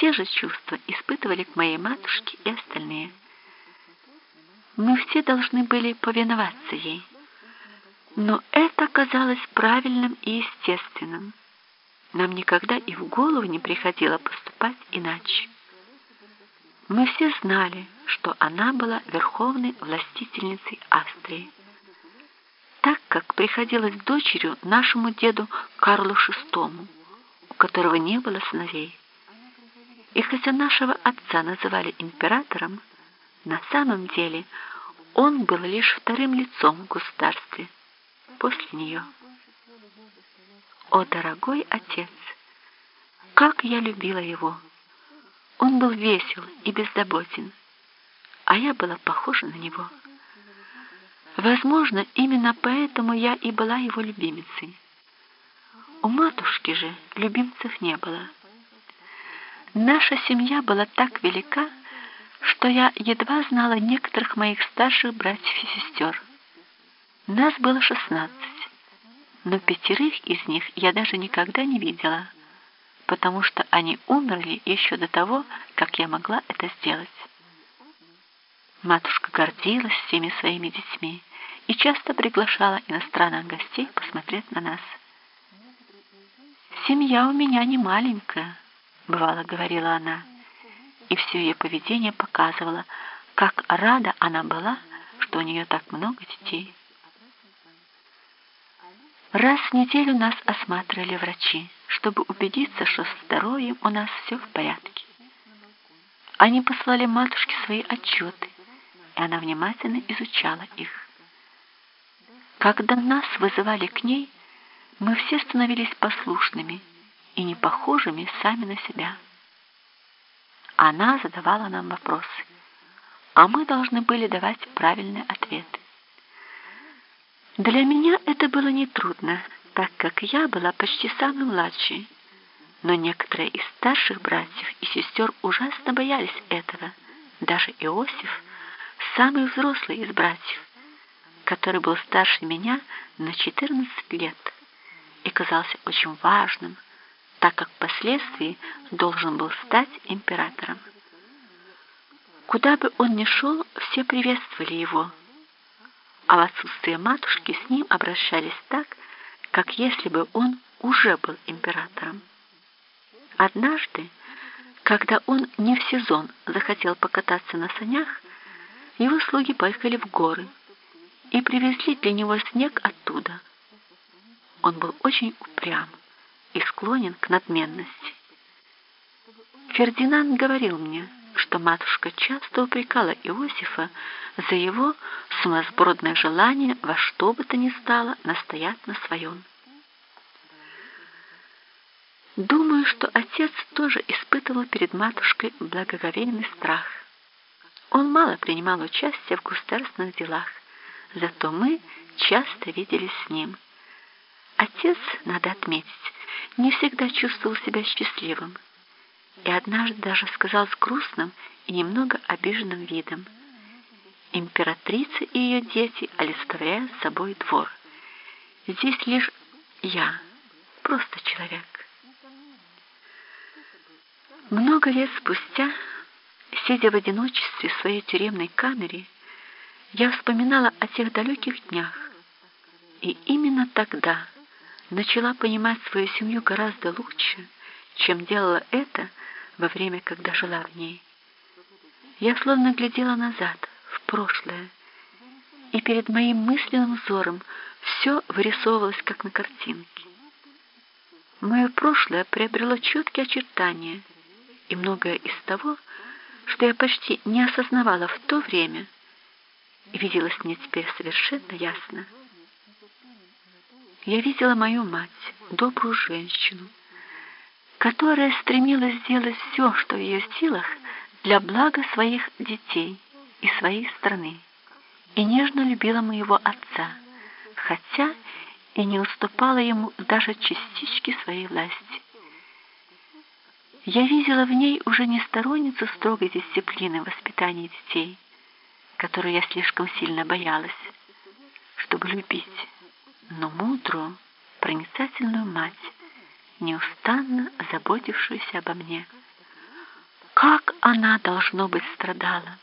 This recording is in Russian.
те же чувства испытывали к моей матушке и остальные. Мы все должны были повиноваться ей. Но это казалось правильным и естественным. Нам никогда и в голову не приходило поступать иначе. Мы все знали, что она была верховной властительницей Австрии, так как приходилось дочерью нашему деду Карлу VI, у которого не было сыновей. И хотя нашего отца называли императором, на самом деле он был лишь вторым лицом в государстве после нее. О, дорогой отец, как я любила его! Он был весел и беззаботен, а я была похожа на него. Возможно, именно поэтому я и была его любимицей. У матушки же любимцев не было. Наша семья была так велика, что я едва знала некоторых моих старших братьев и сестер. Нас было шестнадцать, но пятерых из них я даже никогда не видела, потому что они умерли еще до того, как я могла это сделать. Матушка гордилась всеми своими детьми и часто приглашала иностранных гостей посмотреть на нас. «Семья у меня не маленькая», — бывало говорила она, и все ее поведение показывало, как рада она была, что у нее так много детей. Раз в неделю нас осматривали врачи, чтобы убедиться, что с здоровьем у нас все в порядке. Они послали матушке свои отчеты, и она внимательно изучала их. Когда нас вызывали к ней, мы все становились послушными и не похожими сами на себя. Она задавала нам вопросы, а мы должны были давать правильные ответы. Для меня это было нетрудно, так как я была почти самой младшей. Но некоторые из старших братьев и сестер ужасно боялись этого. Даже Иосиф, самый взрослый из братьев, который был старше меня на 14 лет и казался очень важным, так как впоследствии должен был стать императором. Куда бы он ни шел, все приветствовали его – а в отсутствие матушки с ним обращались так, как если бы он уже был императором. Однажды, когда он не в сезон захотел покататься на санях, его слуги поехали в горы и привезли для него снег оттуда. Он был очень упрям и склонен к надменности. Фердинанд говорил мне, что матушка часто упрекала Иосифа за его сумасбродное желание во что бы то ни стало настоять на своем. Думаю, что отец тоже испытывал перед матушкой благоговейный страх. Он мало принимал участие в государственных делах, зато мы часто виделись с ним. Отец, надо отметить, не всегда чувствовал себя счастливым и однажды даже сказал с грустным и немного обиженным видом. Императрица и ее дети олицетворяют собой двор. Здесь лишь я, просто человек. Много лет спустя, сидя в одиночестве в своей тюремной камере, я вспоминала о тех далеких днях, и именно тогда начала понимать свою семью гораздо лучше, чем делала это во время, когда жила в ней. Я словно глядела назад, в прошлое, и перед моим мысленным взором все вырисовывалось, как на картинке. Мое прошлое приобрело четкие очертания, и многое из того, что я почти не осознавала в то время, виделось мне теперь совершенно ясно. Я видела мою мать, добрую женщину, которая стремилась сделать все, что в ее силах, для блага своих детей и своей страны, и нежно любила моего отца, хотя и не уступала ему даже частички своей власти. Я видела в ней уже не сторонницу строгой дисциплины воспитания детей, которую я слишком сильно боялась, чтобы любить, но мудрую, проницательную мать, неустанно заботившуюся обо мне. Как она, должно быть, страдала!